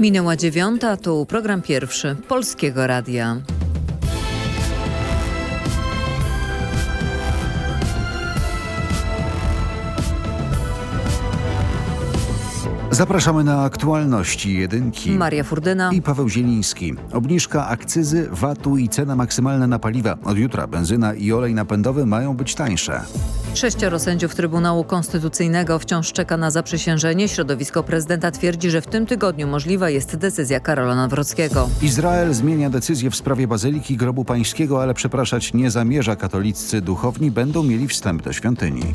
Minęła dziewiąta, tu program pierwszy Polskiego Radia. Zapraszamy na aktualności jedynki. Maria Furdyna i Paweł Zieliński. Obniżka akcyzy, VAT-u i cena maksymalna na paliwa. Od jutra benzyna i olej napędowy mają być tańsze. Sześcioro sędziów Trybunału Konstytucyjnego wciąż czeka na zaprzysiężenie. Środowisko prezydenta twierdzi, że w tym tygodniu możliwa jest decyzja Karola Nawrockiego. Izrael zmienia decyzję w sprawie Bazyliki Grobu Pańskiego, ale przepraszać nie zamierza. Katoliccy duchowni będą mieli wstęp do świątyni.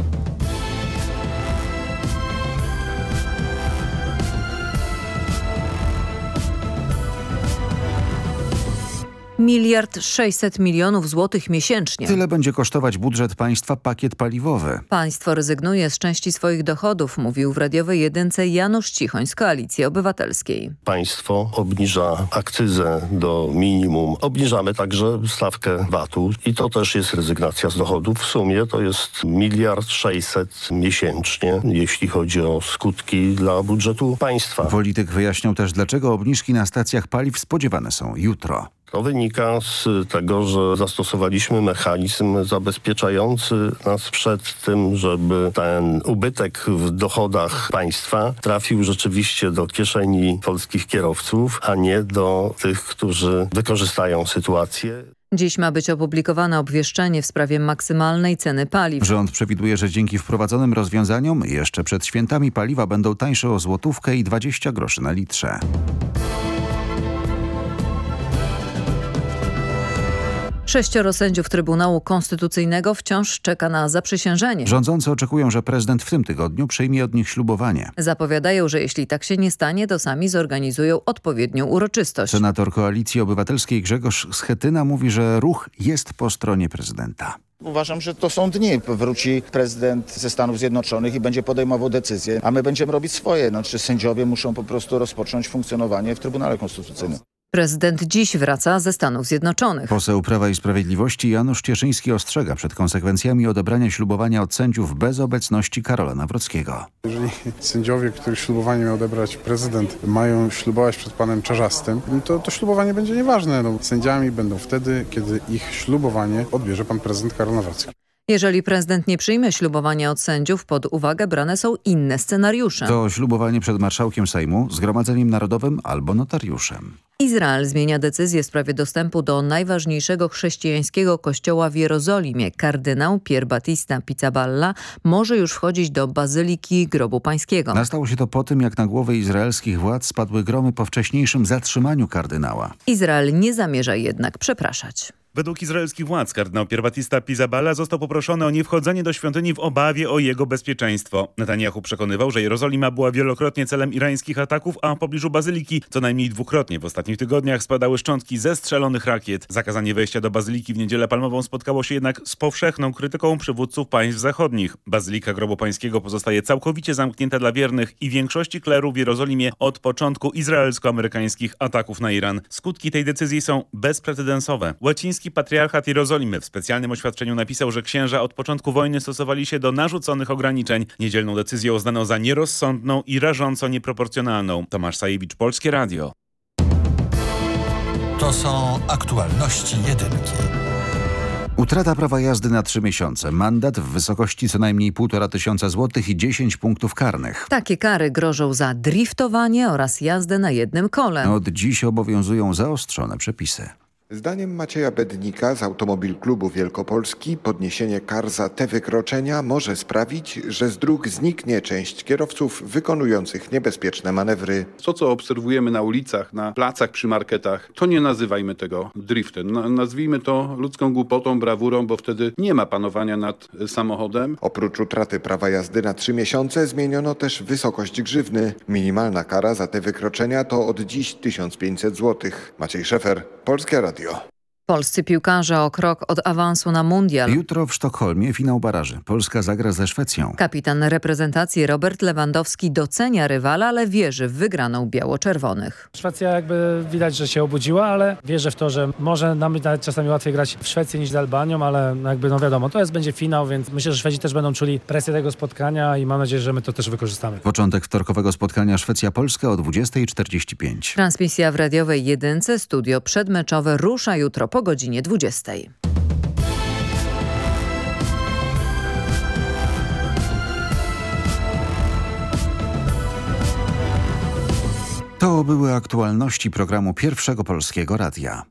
Miliard sześćset milionów złotych miesięcznie. Tyle będzie kosztować budżet państwa pakiet paliwowy. Państwo rezygnuje z części swoich dochodów, mówił w radiowej jedynce Janusz Cichoń z Koalicji Obywatelskiej. Państwo obniża akcyzę do minimum. Obniżamy także stawkę VAT-u i to też jest rezygnacja z dochodów. W sumie to jest miliard sześćset miesięcznie, jeśli chodzi o skutki dla budżetu państwa. Polityk wyjaśniał też, dlaczego obniżki na stacjach paliw spodziewane są jutro. To wynika z tego, że zastosowaliśmy mechanizm zabezpieczający nas przed tym, żeby ten ubytek w dochodach państwa trafił rzeczywiście do kieszeni polskich kierowców, a nie do tych, którzy wykorzystają sytuację. Dziś ma być opublikowane obwieszczenie w sprawie maksymalnej ceny paliw. Rząd przewiduje, że dzięki wprowadzonym rozwiązaniom jeszcze przed świętami paliwa będą tańsze o złotówkę i 20 groszy na litrze. Sześcioro sędziów Trybunału Konstytucyjnego wciąż czeka na zaprzysiężenie. Rządzący oczekują, że prezydent w tym tygodniu przyjmie od nich ślubowanie. Zapowiadają, że jeśli tak się nie stanie, to sami zorganizują odpowiednią uroczystość. Senator Koalicji Obywatelskiej Grzegorz Schetyna mówi, że ruch jest po stronie prezydenta. Uważam, że to są dni. Wróci prezydent ze Stanów Zjednoczonych i będzie podejmował decyzje, a my będziemy robić swoje. Znaczy sędziowie muszą po prostu rozpocząć funkcjonowanie w Trybunale Konstytucyjnym. Prezydent dziś wraca ze Stanów Zjednoczonych. Poseł Prawa i Sprawiedliwości Janusz Cieszyński ostrzega przed konsekwencjami odebrania ślubowania od sędziów bez obecności Karola Nawrockiego. Jeżeli sędziowie, których ślubowanie miał odebrać prezydent, mają ślubować przed panem Czarzastym, to to ślubowanie będzie nieważne. No, sędziami będą wtedy, kiedy ich ślubowanie odbierze pan prezydent Karol Nawrocki. Jeżeli prezydent nie przyjmie ślubowania od sędziów, pod uwagę brane są inne scenariusze. To ślubowanie przed marszałkiem Sejmu, Zgromadzeniem Narodowym albo notariuszem. Izrael zmienia decyzję w sprawie dostępu do najważniejszego chrześcijańskiego kościoła w Jerozolimie. Kardynał Pier Battista Pizzaballa może już wchodzić do Bazyliki Grobu Pańskiego. Nastało się to po tym, jak na głowy izraelskich władz spadły gromy po wcześniejszym zatrzymaniu kardynała. Izrael nie zamierza jednak przepraszać. Według izraelskich władz kardynał Pierbatista Pizzaballa został poproszony o niewchodzenie do świątyni w obawie o jego bezpieczeństwo. Netanyahu przekonywał, że Jerozolima była wielokrotnie celem irańskich ataków, a w pobliżu bazyliki co najmniej dwukrotnie w ostatnich tygodniach spadały szczątki zestrzelonych rakiet. Zakazanie wejścia do bazyliki w niedzielę palmową spotkało się jednak z powszechną krytyką przywódców państw zachodnich. Bazylika Grobu Pańskiego pozostaje całkowicie zamknięta dla wiernych i większości klerów w Jerozolimie od początku izraelsko-amerykańskich ataków na Iran. Skutki tej decyzji są bezprecedensowe. Łaciński Rzymski patriarchat Jerozolimy w specjalnym oświadczeniu napisał, że księża od początku wojny stosowali się do narzuconych ograniczeń. Niedzielną decyzję uznano za nierozsądną i rażąco nieproporcjonalną. Tomasz Sajewicz, Polskie Radio. To są aktualności jedynki. Utrata prawa jazdy na trzy miesiące, mandat w wysokości co najmniej półtora tysiąca złotych i 10 punktów karnych. Takie kary grożą za driftowanie oraz jazdę na jednym kole. Od dziś obowiązują zaostrzone przepisy. Zdaniem Macieja Bednika z Automobil Klubu Wielkopolski podniesienie kar za te wykroczenia może sprawić, że z dróg zniknie część kierowców wykonujących niebezpieczne manewry. To, co obserwujemy na ulicach, na placach, przy marketach, to nie nazywajmy tego driftem. Nazwijmy to ludzką głupotą, brawurą, bo wtedy nie ma panowania nad samochodem. Oprócz utraty prawa jazdy na trzy miesiące zmieniono też wysokość grzywny. Minimalna kara za te wykroczenia to od dziś 1500 zł. Maciej Szefer, Polskie Radio. diyor. Polscy piłkarze o krok od awansu na mundial. Jutro w Sztokholmie finał baraży. Polska zagra ze Szwecją. Kapitan reprezentacji Robert Lewandowski docenia rywala, ale wierzy w wygraną biało-czerwonych. Szwecja jakby widać, że się obudziła, ale wierzę w to, że może nam nawet czasami łatwiej grać w Szwecji niż z Albanią, ale jakby no wiadomo, to jest będzie finał, więc myślę, że Szwedzi też będą czuli presję tego spotkania i mam nadzieję, że my to też wykorzystamy. Początek wtorkowego spotkania Szwecja-Polska o 20.45. Transmisja w radiowej jedynce, studio przedmeczowe rusza jutro po godzinie 20. To były aktualności programu Pierwszego Polskiego Radia.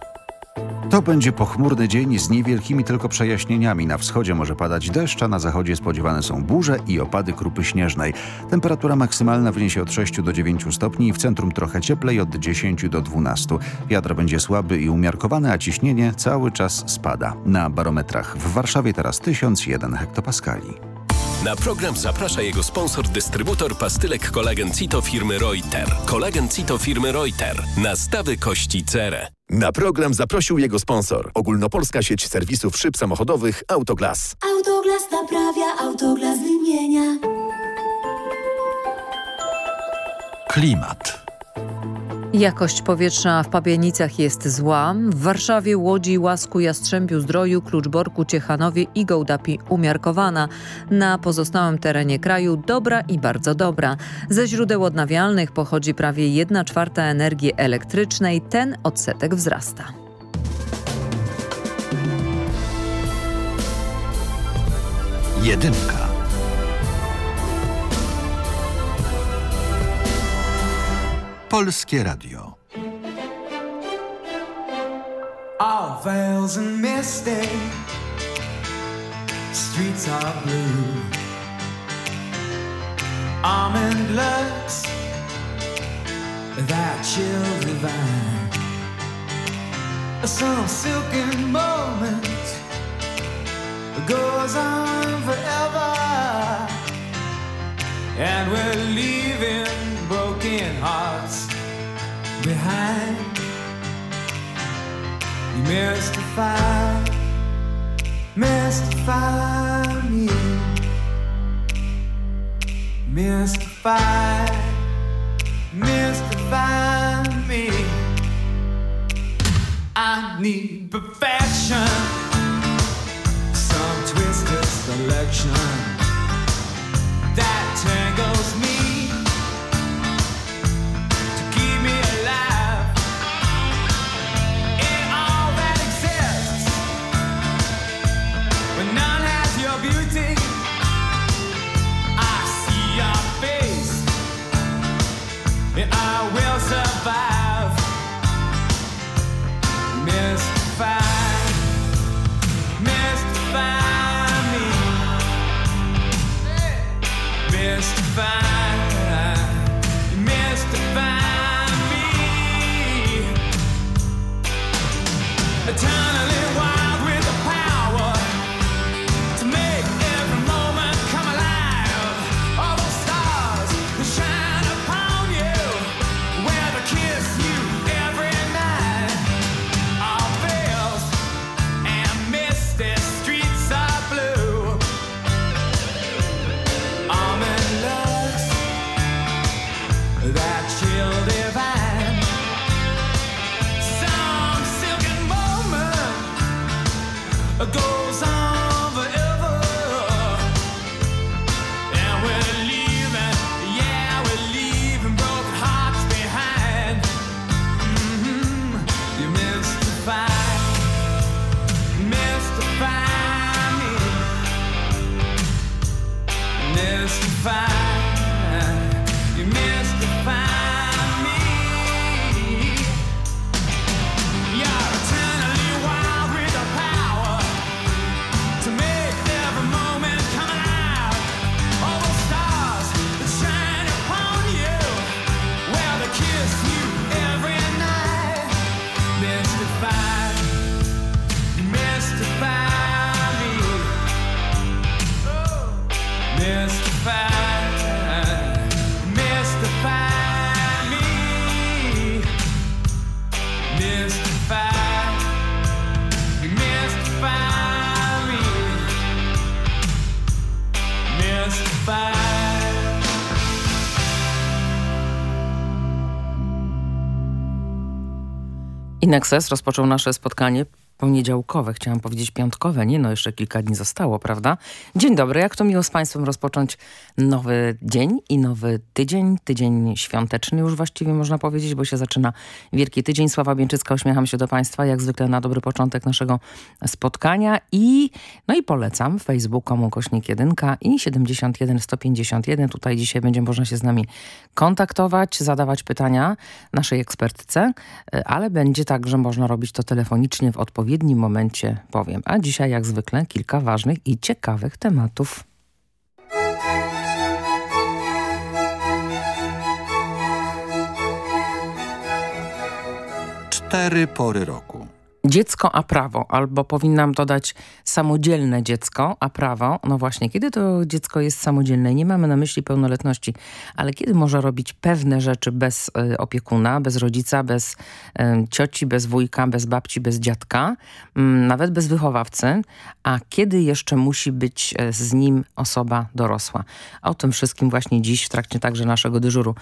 To będzie pochmurny dzień z niewielkimi tylko przejaśnieniami. Na wschodzie może padać deszcz, a na zachodzie spodziewane są burze i opady krupy śnieżnej. Temperatura maksymalna wyniesie od 6 do 9 stopni, w centrum trochę cieplej od 10 do 12. Wiatr będzie słaby i umiarkowany, a ciśnienie cały czas spada. Na barometrach w Warszawie teraz 1001 hektopaskali. Na program zaprasza jego sponsor, dystrybutor pastylek kolagen Cito firmy Reuter. Kolagen Cito firmy Reuter. Nastawy kości cerę. Na program zaprosił jego sponsor. Ogólnopolska sieć serwisów szyb samochodowych Autoglas. Autoglas naprawia, Autoglas wymienia. Klimat. Jakość powietrza w Pabianicach jest zła. W Warszawie, Łodzi, Łasku, Jastrzębiu, Zdroju, Kluczborku, Ciechanowie i Gołdapi umiarkowana. Na pozostałym terenie kraju dobra i bardzo dobra. Ze źródeł odnawialnych pochodzi prawie 1 czwarta energii elektrycznej. Ten odsetek wzrasta. Jedynka. Polskie Radio. All veils and misty, streets are blue. Almond looks, that chill divine. Some silken moment goes on forever, and we're leaving broken hearts behind. You mystify, mystify me, mystify, mystify me. I need perfection, some twisted selection tangles Inexes rozpoczął nasze spotkanie poniedziałkowe, chciałam powiedzieć piątkowe, nie no, jeszcze kilka dni zostało, prawda? Dzień dobry, jak to miło z Państwem rozpocząć nowy dzień i nowy tydzień, tydzień świąteczny już właściwie można powiedzieć, bo się zaczyna Wielki Tydzień. Sława Bieńczycka, uśmiecham się do Państwa, jak zwykle na dobry początek naszego spotkania i no i polecam facebook.com kośnik 1 i 71 151. Tutaj dzisiaj będzie można się z nami kontaktować, zadawać pytania naszej ekspertce, ale będzie także można robić to telefonicznie w odpowiedzi odpowiednim momencie powiem. A dzisiaj jak zwykle kilka ważnych i ciekawych tematów. Cztery pory roku. Dziecko a prawo, albo powinnam dodać samodzielne dziecko a prawo. No właśnie, kiedy to dziecko jest samodzielne? Nie mamy na myśli pełnoletności, ale kiedy może robić pewne rzeczy bez y, opiekuna, bez rodzica, bez y, cioci, bez wujka, bez babci, bez dziadka, y, nawet bez wychowawcy, a kiedy jeszcze musi być e, z nim osoba dorosła. O tym wszystkim właśnie dziś w trakcie także naszego dyżuru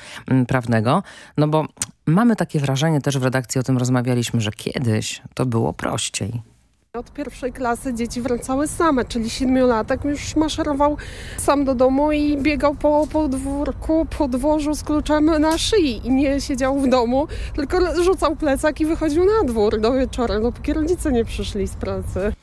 prawnego, no bo Mamy takie wrażenie, też w redakcji o tym rozmawialiśmy, że kiedyś to było prościej. Od pierwszej klasy dzieci wracały same, czyli siedmiolatek już maszerował sam do domu i biegał po podwórku, po dworzu z kluczem na szyi i nie siedział w domu, tylko rzucał plecak i wychodził na dwór do wieczora, dopóki rodzice nie przyszli z pracy.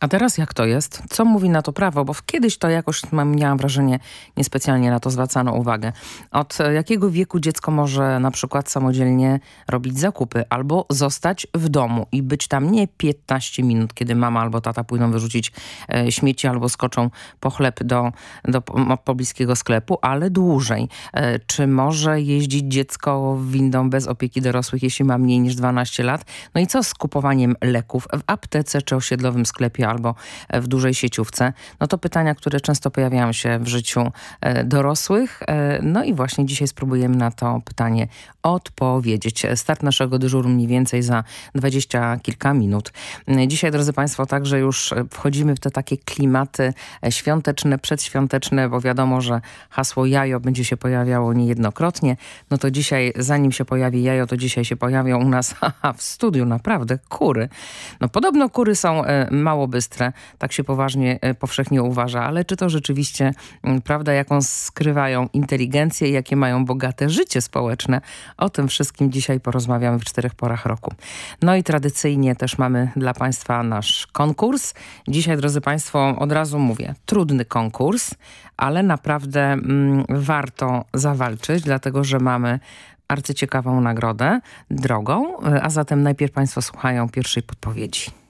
A teraz jak to jest? Co mówi na to prawo? Bo kiedyś to jakoś miałam wrażenie, niespecjalnie na to zwracano uwagę. Od jakiego wieku dziecko może na przykład samodzielnie robić zakupy albo zostać w domu i być tam nie 15 minut, kiedy mama albo tata pójdą wyrzucić e, śmieci albo skoczą po chleb do, do pobliskiego sklepu, ale dłużej. E, czy może jeździć dziecko windą bez opieki dorosłych, jeśli ma mniej niż 12 lat? No i co z kupowaniem leków w aptece czy osiedlowym sklepie albo w dużej sieciówce, no to pytania, które często pojawiają się w życiu e, dorosłych. E, no i właśnie dzisiaj spróbujemy na to pytanie odpowiedzieć. Start naszego dyżuru mniej więcej za dwadzieścia kilka minut. Dzisiaj, drodzy Państwo, także już wchodzimy w te takie klimaty świąteczne, przedświąteczne, bo wiadomo, że hasło jajo będzie się pojawiało niejednokrotnie. No to dzisiaj, zanim się pojawi jajo, to dzisiaj się pojawią u nas haha, w studiu naprawdę kury. No podobno kury są e, mało bystre, tak się poważnie, e, powszechnie uważa, ale czy to rzeczywiście mm, prawda, jaką skrywają inteligencję i jakie mają bogate życie społeczne? O tym wszystkim dzisiaj porozmawiamy w czterech porach roku. No i tradycyjnie też mamy dla Państwa nasz konkurs. Dzisiaj, drodzy Państwo, od razu mówię, trudny konkurs, ale naprawdę mm, warto zawalczyć, dlatego że mamy arcyciekawą nagrodę, drogą, a zatem najpierw Państwo słuchają pierwszej podpowiedzi.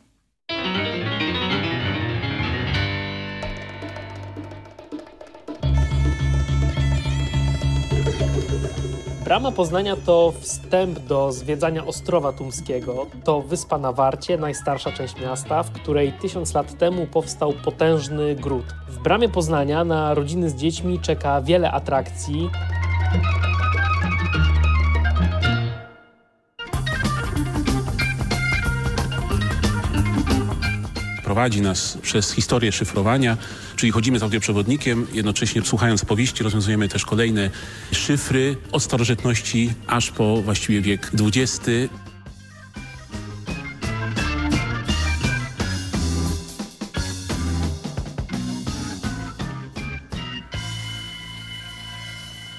Brama Poznania to wstęp do zwiedzania Ostrowa Tumskiego. To wyspa na Warcie, najstarsza część miasta, w której tysiąc lat temu powstał potężny gród. W Bramie Poznania na rodziny z dziećmi czeka wiele atrakcji. Prowadzi nas przez historię szyfrowania, czyli chodzimy z audioprzewodnikiem, jednocześnie słuchając powieści rozwiązujemy też kolejne szyfry od starożytności aż po właściwie wiek XX.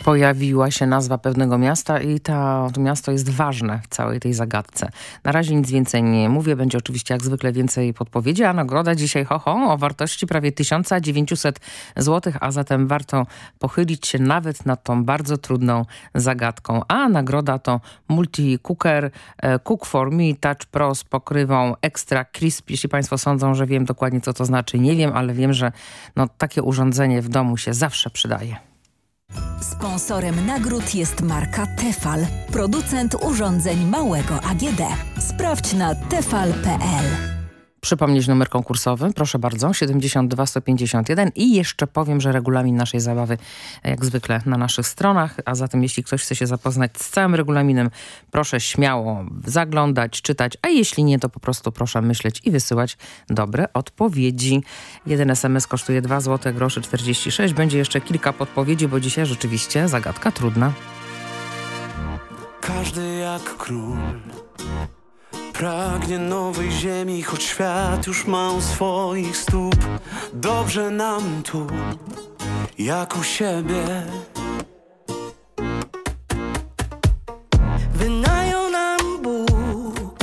Pojawiła się nazwa pewnego miasta i ta, to miasto jest ważne w całej tej zagadce. Na razie nic więcej nie mówię, będzie oczywiście jak zwykle więcej podpowiedzi, a nagroda dzisiaj ho, ho o wartości prawie 1900 zł, a zatem warto pochylić się nawet nad tą bardzo trudną zagadką. A nagroda to Multi Cooker e, Cook for Me Touch Pro z pokrywą Extra Crisp. Jeśli Państwo sądzą, że wiem dokładnie co to znaczy, nie wiem, ale wiem, że no, takie urządzenie w domu się zawsze przydaje. Sponsorem nagród jest marka Tefal, producent urządzeń małego AGD. Sprawdź na tefal.pl. przypomnieć numer konkursowy? Proszę bardzo, 72 151 i jeszcze powiem, że regulamin naszej zabawy jak zwykle na naszych stronach, a zatem jeśli ktoś chce się zapoznać z całym regulaminem, proszę śmiało zaglądać, czytać, a jeśli nie, to po prostu proszę myśleć i wysyłać dobre odpowiedzi. Jeden SMS kosztuje 2 zł groszy 46. Będzie jeszcze kilka podpowiedzi, bo dzisiaj rzeczywiście zagadka trudna. Każdy jak król Pragnie nowej ziemi, choć świat już ma u swoich stóp. Dobrze nam tu, jak u siebie. Wynajął nam Bóg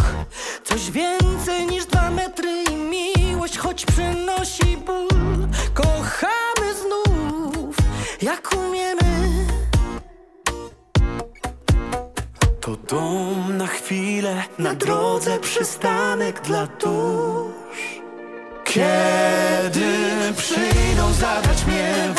Coś więcej niż dwa metry i miłość Choć przynosi ból. Kochamy znów, jak umiemy. To dom chwilę, na drodze przystanek dla dusz Kiedy przyjdą zabrać mnie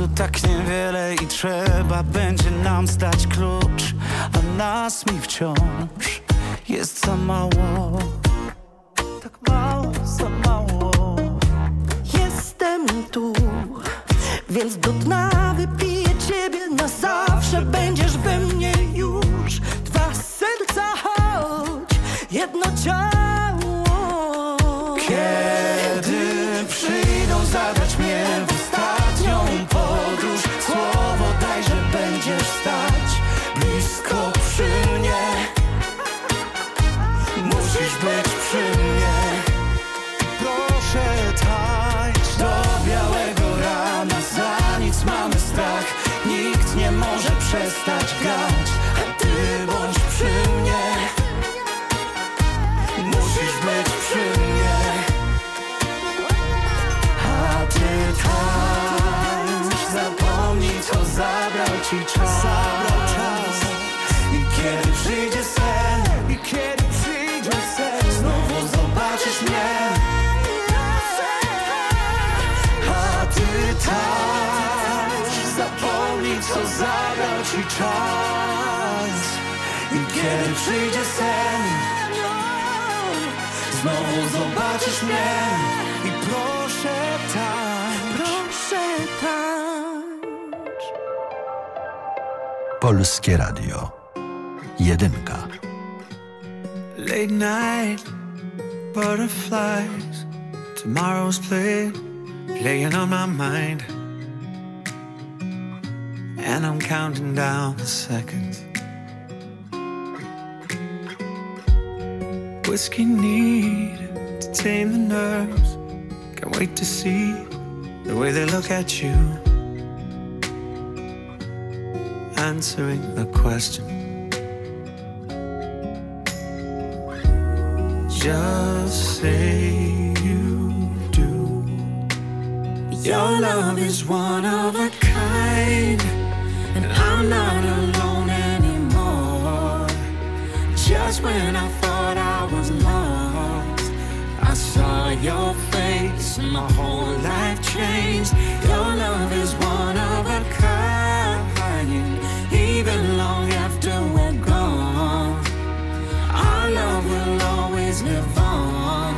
czasu tak niewiele I trzeba będzie nam zdać klucz A nas mi wciąż jest za mało. Tak mało, za mało. Jestem tu, więc do dna wypiję ciebie na zawsze. Będziesz we mnie już. Dwa serca choć jedno ciało będziesz stać blisko przy mnie. Musisz być przy mnie. Proszę tańcz do białego rana. Za nic mamy strach. Nikt nie może przestać grać przyjdzie sen Znowu zobaczysz mnie I proszę tańcz Proszę tańcz Polskie Radio. Jedynka. Late night, butterflies, tomorrow's play, playing on my mind. And I'm counting down the seconds. Whiskey need to tame the nerves. Can't wait to see the way they look at you. Answering the question. Just say you do. Your love is one of a kind, and I'm not alone. Just when I thought I was lost, I saw your face, and my whole life changed. Your love is one of a kind, even long after we're gone. Our love will always live on.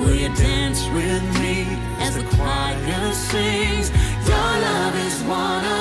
Will you dance with me as the choir sings? Your love is one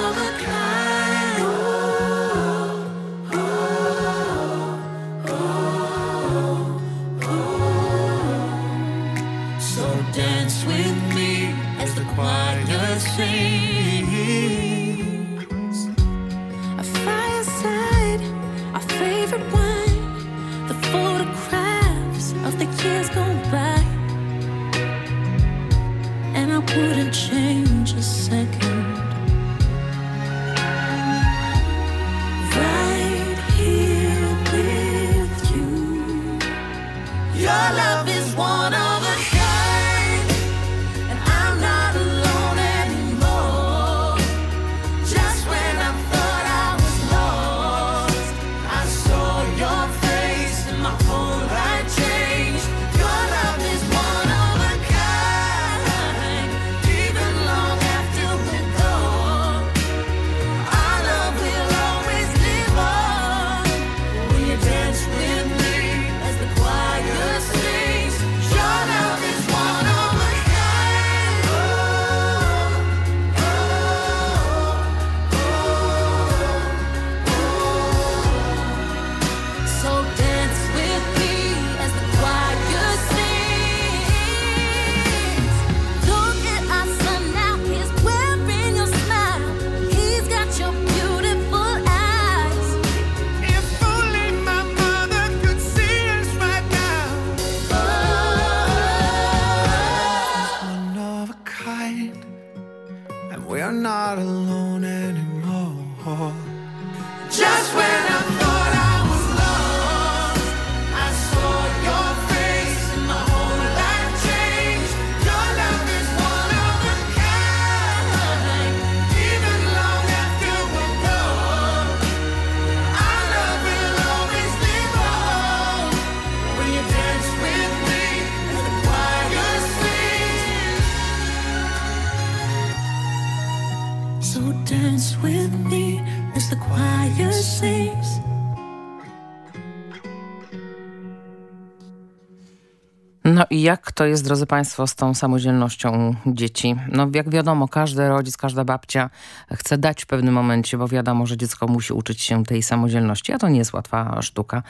jak to jest, drodzy Państwo, z tą samodzielnością dzieci? No jak wiadomo, każdy rodzic, każda babcia chce dać w pewnym momencie, bo wiadomo, że dziecko musi uczyć się tej samodzielności, a to nie jest łatwa sztuka.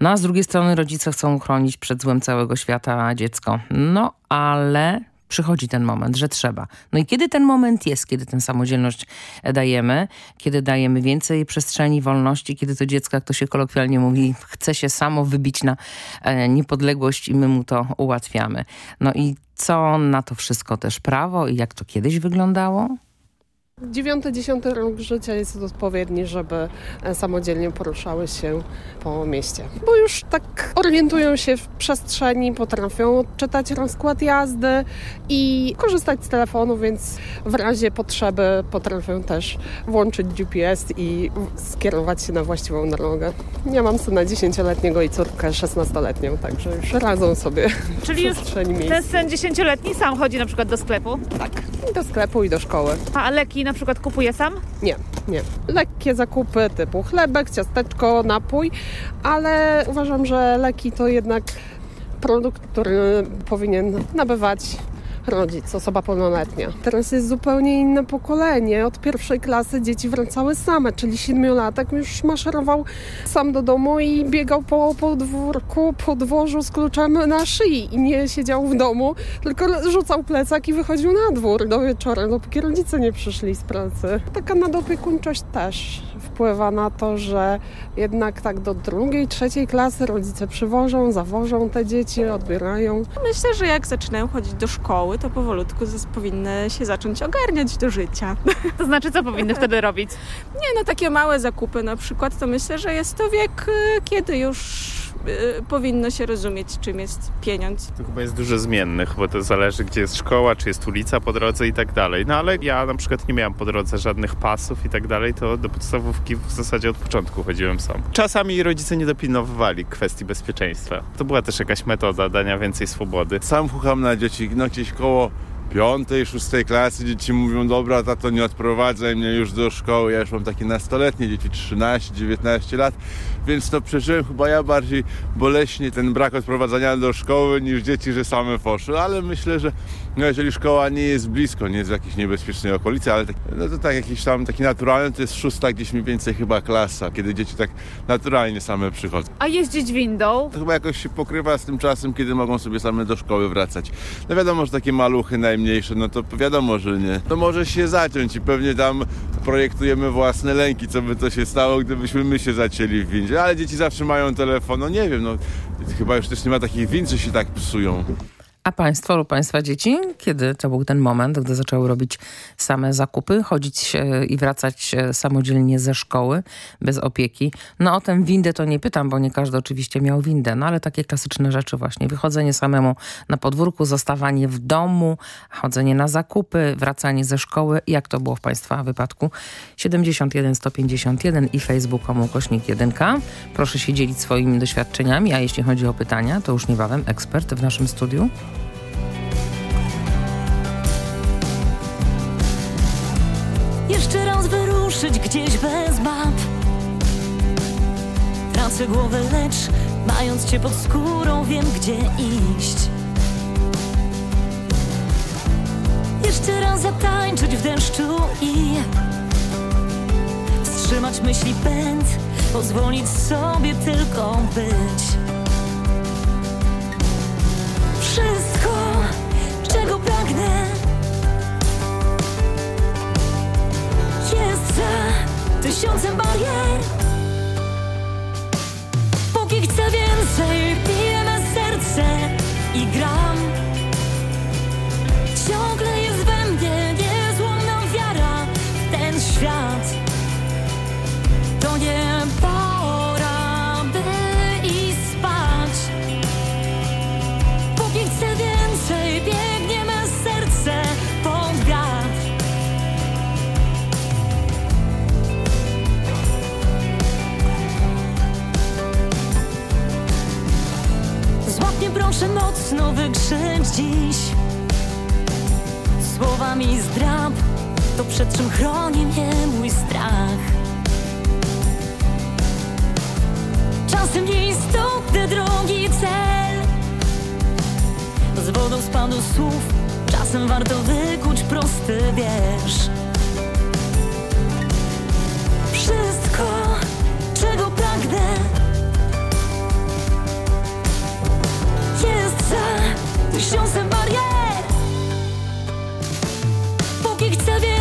No a z drugiej strony rodzice chcą chronić przed złem całego świata dziecko. No ale przychodzi ten moment, że trzeba. No i kiedy ten moment jest, kiedy tę samodzielność dajemy, kiedy dajemy więcej przestrzeni, wolności, kiedy to dziecko, jak to się kolokwialnie mówi, chce się samo wybić na e, niepodległość i my mu to ułatwiamy. No i co na to wszystko też prawo i jak to kiedyś wyglądało? Dziewiąty, dziesiąty rok życia jest odpowiedni, żeby e, samodzielnie poruszały się po mieście. Bo już tak orientują się w przestrzeni, potrafią odczytać rozkład jazdy i korzystać z telefonu, więc w razie potrzeby potrafią też włączyć GPS i skierować się na właściwą drogę. Ja mam syna 10-letniego i córkę 16-letnią, także już radzą sobie Czyli w już przestrzeni ten syn dziesięcioletni sam chodzi na przykład do sklepu? Tak, i do sklepu i do szkoły. A leki na przykład kupuje sam? Nie, nie. Lekkie zakupy typu chlebek, ciasteczko, napój, ale uważam, że leki to jednak produkt, który powinien nabywać rodzic, osoba pełnoletnia. Teraz jest zupełnie inne pokolenie. Od pierwszej klasy dzieci wracały same, czyli siedmiolatek już maszerował sam do domu i biegał po podwórku, po dworzu z kluczem na szyi i nie siedział w domu, tylko rzucał plecak i wychodził na dwór do wieczora, dopóki rodzice nie przyszli z pracy. Taka nadopiekuńczość też wpływa na to, że jednak tak do drugiej, trzeciej klasy rodzice przywożą, zawożą te dzieci, odbierają. Myślę, że jak zaczynają chodzić do szkoły, to powolutku powinny się zacząć ogarniać do życia. To znaczy, co powinny wtedy robić? Nie, no takie małe zakupy na przykład, to myślę, że jest to wiek, y, kiedy już powinno się rozumieć, czym jest pieniądz. Tu chyba jest dużo zmiennych, bo to zależy, gdzie jest szkoła, czy jest ulica po drodze i tak dalej. No ale ja na przykład nie miałem po drodze żadnych pasów i tak dalej, to do podstawówki w zasadzie od początku chodziłem sam. Czasami rodzice nie dopilnowywali kwestii bezpieczeństwa. To była też jakaś metoda dania więcej swobody. Sam chucham na dzieci, no gdzieś koło piątej, szóstej klasy dzieci mówią, dobra tato nie odprowadzaj mnie już do szkoły, ja już mam takie nastoletnie dzieci, 13-19 lat, więc to przeżyłem chyba ja bardziej boleśnie ten brak odprowadzania do szkoły niż dzieci, że same poszły, ale myślę, że no jeżeli szkoła nie jest blisko, nie jest w jakiejś niebezpiecznej okolicy, ale tak, no to tak jakiś tam taki naturalny, to jest szósta gdzieś mniej więcej chyba klasa, kiedy dzieci tak naturalnie same przychodzą. A jeździć windą? To chyba jakoś się pokrywa z tym czasem, kiedy mogą sobie same do szkoły wracać. No wiadomo, że takie maluchy najmniejsze, no to wiadomo, że nie. To może się zaciąć i pewnie tam projektujemy własne lęki, co by to się stało, gdybyśmy my się zacięli w windzie. Ale dzieci zawsze mają telefon, no nie wiem, no chyba już też nie ma takich wind, co się tak psują. A państwo lub państwa dzieci, kiedy to był ten moment, gdy zaczęły robić same zakupy, chodzić e, i wracać e, samodzielnie ze szkoły, bez opieki? No o tę windę to nie pytam, bo nie każdy oczywiście miał windę, no ale takie klasyczne rzeczy właśnie. Wychodzenie samemu na podwórku, zostawanie w domu, chodzenie na zakupy, wracanie ze szkoły. Jak to było w państwa wypadku? 71 151 i facebook.com ukośnik 1. Proszę się dzielić swoimi doświadczeniami, a jeśli chodzi o pytania, to już niebawem ekspert w naszym studiu. Raz wyruszyć gdzieś bez map. Tracę głowę, lecz mając cię pod skórą wiem gdzie iść. Jeszcze raz zatańczyć w deszczu i Wstrzymać myśli pęd Pozwolić sobie tylko być. Wszystko, czego pragnę jest za tysiącem barier. Póki chcę więcej, bije me serce proszę mocno, wykrzycz dziś. Słowami zdrab To przed czym chroni mnie mój strach. Czasem nieistotny drogi cel. Z wodą spadu słów Czasem warto wykuć prosty wiersz tysiącem barier Póki chcę więcej,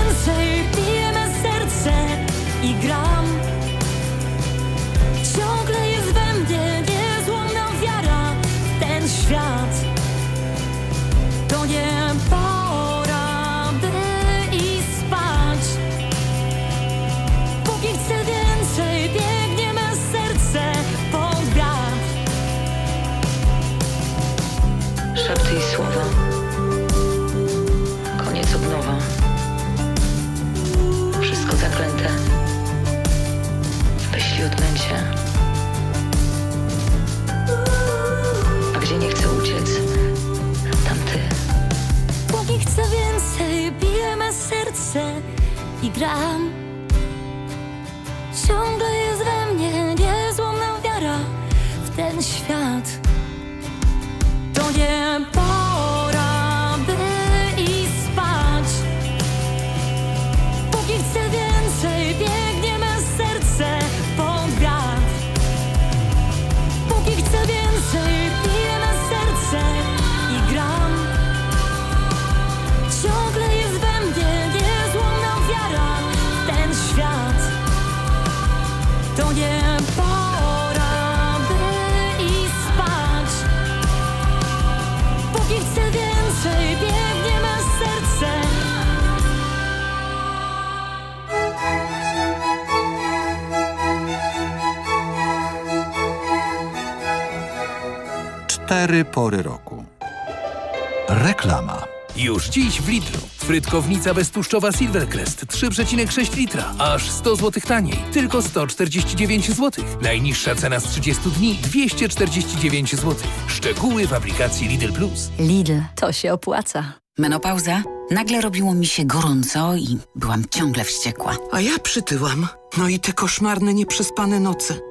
i To nie pora, by iść spać Póki chcę więcej, biegnie me serce Cztery pory roku. Reklama. Już dziś w Lidlu. Frytkownica beztłuszczowa Silvercrest 3,6 litra. Aż 100 zł taniej. Tylko 149 zł. Najniższa cena z 30 dni 249 zł. Szczegóły w aplikacji Lidl Plus. Lidl, to się opłaca. Menopauza? Nagle robiło mi się gorąco i byłam ciągle wściekła. A ja przytyłam. No i te koszmarne, nieprzespane noce.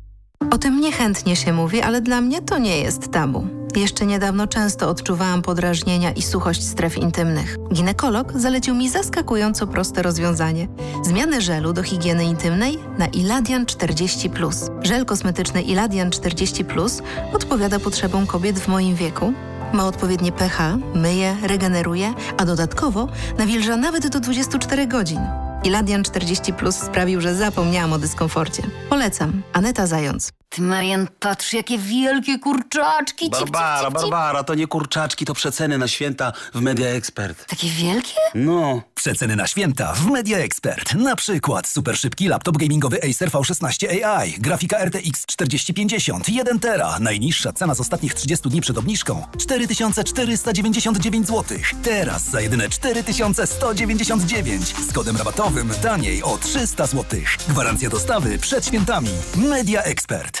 O tym niechętnie się mówi, ale dla mnie to nie jest tabu. Jeszcze niedawno często odczuwałam podrażnienia i suchość stref intymnych. Ginekolog zalecił mi zaskakująco proste rozwiązanie. Zmianę żelu do higieny intymnej na Iladian 40+. Żel kosmetyczny Iladian 40+, odpowiada potrzebom kobiet w moim wieku ma odpowiednie pH, myje, regeneruje, a dodatkowo nawilża nawet do 24 godzin. Iladian 40 Plus sprawił, że zapomniałam o dyskomforcie. Polecam. Aneta Zając. Ty, Marian, patrz, jakie wielkie kurczaczki. Cip, cip, Barbara, cip, cip. Barbara, to nie kurczaczki, to przeceny na święta w Media Expert. Takie wielkie? No. Przeceny na święta w Media Expert. Na przykład super szybki laptop gamingowy Acer V16 AI, grafika RTX 4050, 1 tera. Najniższa cena z ostatnich 30 dni przed obniżką 4499 zł. Teraz za jedyne 4199 z kodem rabatowym taniej o 300 zł. Gwarancja dostawy przed świętami. Media Expert.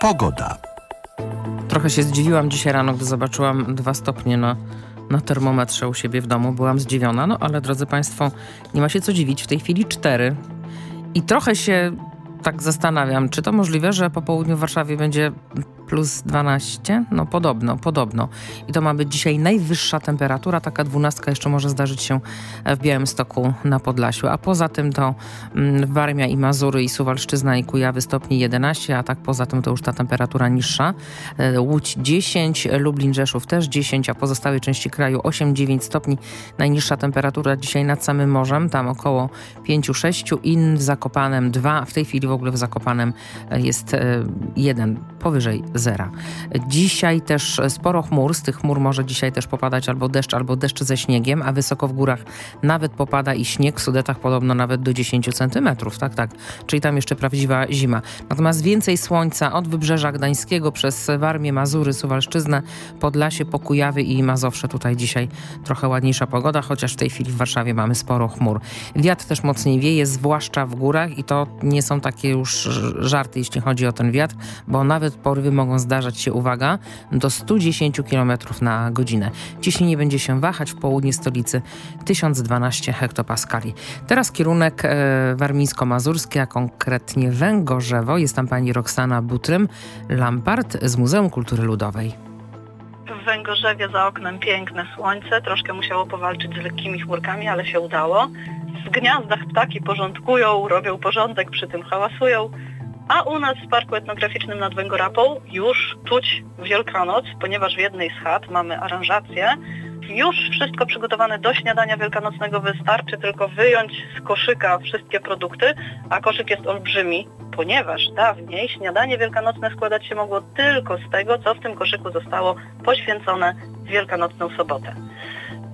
Pogoda. Trochę się zdziwiłam dzisiaj rano, gdy zobaczyłam dwa stopnie na, na termometrze u siebie w domu. Byłam zdziwiona, no ale drodzy Państwo, nie ma się co dziwić. W tej chwili cztery. I trochę się tak zastanawiam, czy to możliwe, że po południu w Warszawie będzie plus 12? No podobno, podobno. I to ma być dzisiaj najwyższa temperatura, taka dwunastka jeszcze może zdarzyć się w Białymstoku na Podlasiu. A poza tym to mm, Warmia i Mazury i Suwalszczyzna i Kujawy stopni 11, a tak poza tym to już ta temperatura niższa. E, Łódź 10, Lublin, Rzeszów też 10, a pozostałej części kraju 8-9 stopni. Najniższa temperatura dzisiaj nad samym morzem, tam około 5-6, in w Zakopanem 2, w tej chwili w ogóle w Zakopanem e, jest 1 powyżej zera. Dzisiaj też sporo chmur, z tych chmur może dzisiaj też popadać albo deszcz, albo deszcz ze śniegiem, a wysoko w górach nawet popada i śnieg, w Sudetach podobno nawet do 10 centymetrów, tak, tak, czyli tam jeszcze prawdziwa zima. Natomiast więcej słońca od Wybrzeża Gdańskiego przez Warmię, Mazury, Suwalszczyznę, Podlasie, Pokujawy i Mazowsze. Tutaj dzisiaj trochę ładniejsza pogoda, chociaż w tej chwili w Warszawie mamy sporo chmur. Wiatr też mocniej wieje, zwłaszcza w górach i to nie są takie już żarty, jeśli chodzi o ten wiatr, bo nawet porywy mogą zdarzać się, uwaga, do 110 km na godzinę. Ciśnienie będzie się wahać w południe stolicy 1012 hektopaskali. Teraz kierunek e, warmińsko-mazurski, a konkretnie Węgorzewo. Jest tam pani Roxana Butrym-Lampart z Muzeum Kultury Ludowej. W Węgorzewie za oknem piękne słońce, troszkę musiało powalczyć z lekkimi chmurkami, ale się udało. W gniazdach ptaki porządkują, robią porządek, przy tym hałasują. A u nas w Parku Etnograficznym nad Węgorapą już czuć Wielkanoc, ponieważ w jednej z chat mamy aranżację. Już wszystko przygotowane do śniadania wielkanocnego wystarczy tylko wyjąć z koszyka wszystkie produkty, a koszyk jest olbrzymi, ponieważ dawniej śniadanie wielkanocne składać się mogło tylko z tego, co w tym koszyku zostało poświęcone w Wielkanocną sobotę.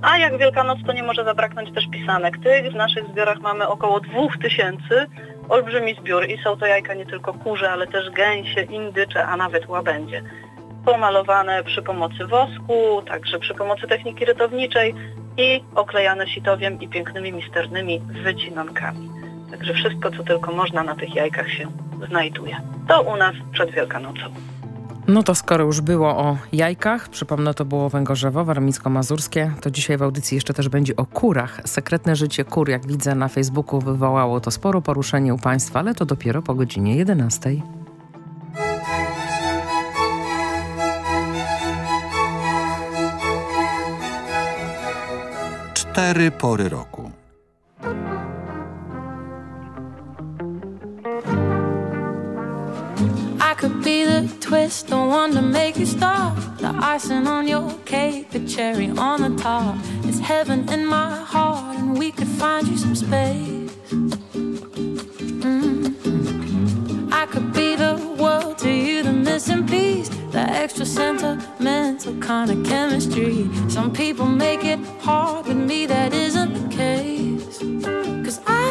A jak Wielkanoc, to nie może zabraknąć też pisanek. Tych w naszych zbiorach mamy około 2000, olbrzymi zbiór i są to jajka nie tylko kurze, ale też gęsie, indycze, a nawet łabędzie. Pomalowane przy pomocy wosku, także przy pomocy techniki rytowniczej i oklejane sitowiem i pięknymi misternymi wycinankami. Także wszystko, co tylko można na tych jajkach się znajduje. To u nas przed Wielkanocą. No to skoro już było o jajkach, przypomnę to było Węgorzewo, warmińsko-mazurskie, to dzisiaj w audycji jeszcze też będzie o kurach. Sekretne życie kur, jak widzę na Facebooku, wywołało to sporo poruszenie u Państwa, ale to dopiero po godzinie 11. Cztery pory roku. Twist, the one to make you stop. The icing on your cake, the cherry on the top. It's heaven in my heart, and we could find you some space. Mm. I could be the world to you, the missing piece, the extra sentimental kind of chemistry. Some people make it hard with me, that isn't the case. Cause I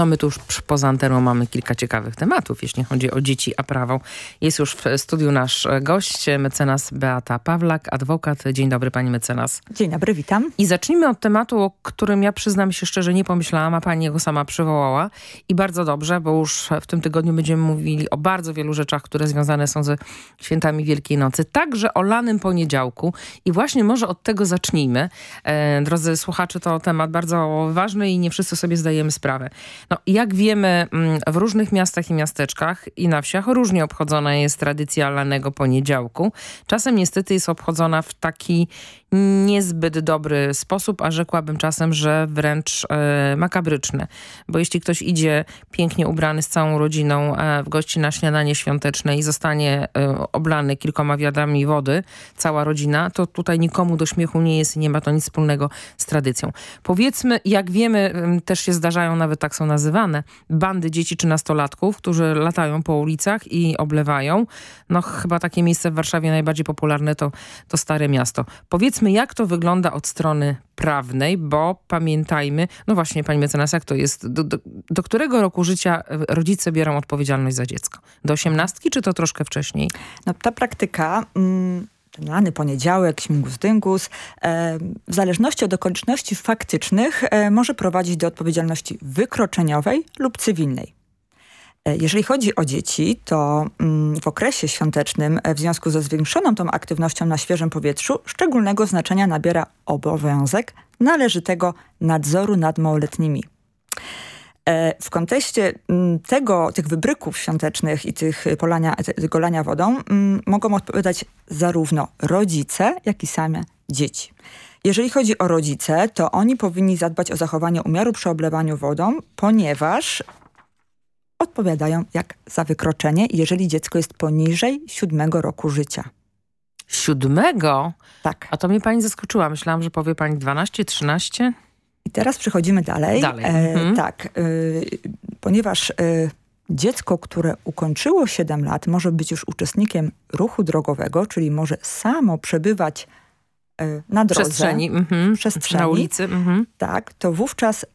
No my tu już poza anteną mamy kilka ciekawych tematów, jeśli chodzi o dzieci, a prawo. Jest już w studiu nasz gość, mecenas Beata Pawlak, adwokat. Dzień dobry pani mecenas. Dzień dobry, witam. I zacznijmy od tematu, o którym ja przyznam się szczerze nie pomyślałam, a pani go sama przywołała. I bardzo dobrze, bo już w tym tygodniu będziemy mówili o bardzo wielu rzeczach, które związane są ze świętami Wielkiej Nocy. Także o lanym poniedziałku. I właśnie może od tego zacznijmy. E, drodzy słuchacze, to temat bardzo ważny i nie wszyscy sobie zdajemy sprawę. No, jak wiemy, mm, w różnych miastach i miasteczkach i na wsiach różnie obchodzona jest tradycja lanego poniedziałku. Czasem niestety jest obchodzona w taki niezbyt dobry sposób, a rzekłabym czasem, że wręcz e, makabryczny. Bo jeśli ktoś idzie pięknie ubrany z całą rodziną e, w gości na śniadanie świąteczne i zostanie e, oblany kilkoma wiadami wody, cała rodzina, to tutaj nikomu do śmiechu nie jest i nie ma to nic wspólnego z tradycją. Powiedzmy, jak wiemy, em, też się zdarzają, nawet tak są nazywane, bandy dzieci czy nastolatków, którzy latają po ulicach i oblewają. No chyba takie miejsce w Warszawie najbardziej popularne to, to Stare Miasto. Powiedzmy, jak to wygląda od strony prawnej, bo pamiętajmy, no właśnie pani mecenas, jak to jest, do, do, do którego roku życia e, rodzice biorą odpowiedzialność za dziecko? Do osiemnastki, czy to troszkę wcześniej? No, ta praktyka, mm, ten lany poniedziałek, śmigus dyngus, e, w zależności od okoliczności faktycznych e, może prowadzić do odpowiedzialności wykroczeniowej lub cywilnej. E, Jeżeli chodzi o dzieci, to mm, w okresie świątecznym e, w związku ze zwiększoną tą aktywnością na świeżym powietrzu szczególnego znaczenia nabiera obowiązek należytego nadzoru nad małoletnimi. E, W kontekście mm, tego, tych wybryków świątecznych i tych y, polania, te- tego lania wodą mm, mogą odpowiadać zarówno rodzice, jak i same dzieci. Jeżeli chodzi o rodzice, to oni powinni zadbać o zachowanie umiaru przy oblewaniu wodą, ponieważ odpowiadają jak za wykroczenie, jeżeli dziecko jest poniżej siódmego roku życia. Siódmego? Tak. A to mnie pani zaskoczyła. Myślałam, że powie pani 12, 13. I teraz przechodzimy dalej. Dalej. E, Mhm. Tak, y, ponieważ y, dziecko, które ukończyło 7 lat, może być już uczestnikiem ruchu drogowego, czyli może samo przebywać na drodze, Przestrzeni, mhm. przestrzeni, Na ulicy, mhm. tak, to wówczas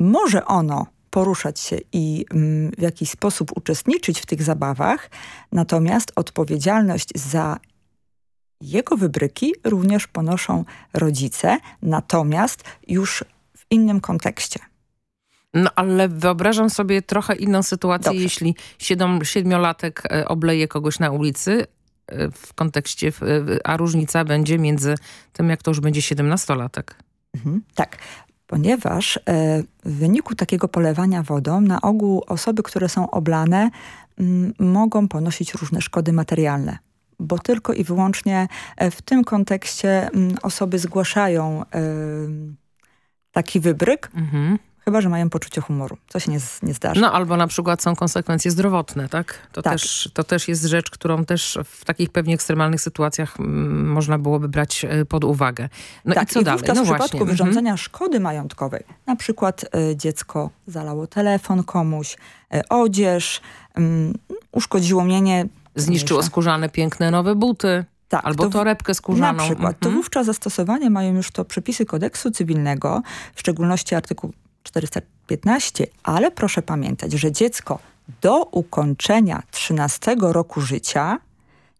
może ono poruszać się i mm, w jakiś sposób uczestniczyć w tych zabawach, natomiast odpowiedzialność za jego wybryki również ponoszą rodzice, natomiast już w innym kontekście. No ale wyobrażam sobie trochę inną sytuację, jeśli siedem, siedmiolatek e, obleje kogoś na ulicy e, w kontekście, a różnica będzie między tym, jak to już będzie siedemnastolatek. Mhm, tak, ponieważ e, w wyniku takiego polewania wodą na ogół osoby, które są oblane mogą ponosić różne szkody materialne. Bo tylko i wyłącznie e, w tym kontekście m, osoby zgłaszają e, taki wybryk, chyba że mają poczucie humoru. Co się nie, nie zdarzy. No albo na przykład są konsekwencje zdrowotne, tak? To, Tak. Też, to też jest rzecz, którą też w takich pewnie ekstremalnych sytuacjach mm, można byłoby brać e, pod uwagę. No tak, i co dalej? wówczas No w właśnie. przypadku mhm. wyrządzenia szkody majątkowej, na przykład e, dziecko zalało telefon komuś, e, odzież, mm, uszkodziło mienie. Zniszczyło mniejsza. skórzane, piękne nowe buty. albo to torebkę skórzaną. Na przykład. To Mhm. wówczas zastosowanie mają już to przepisy kodeksu cywilnego, w szczególności artykuł 415, ale proszę pamiętać, że dziecko do ukończenia 13 roku życia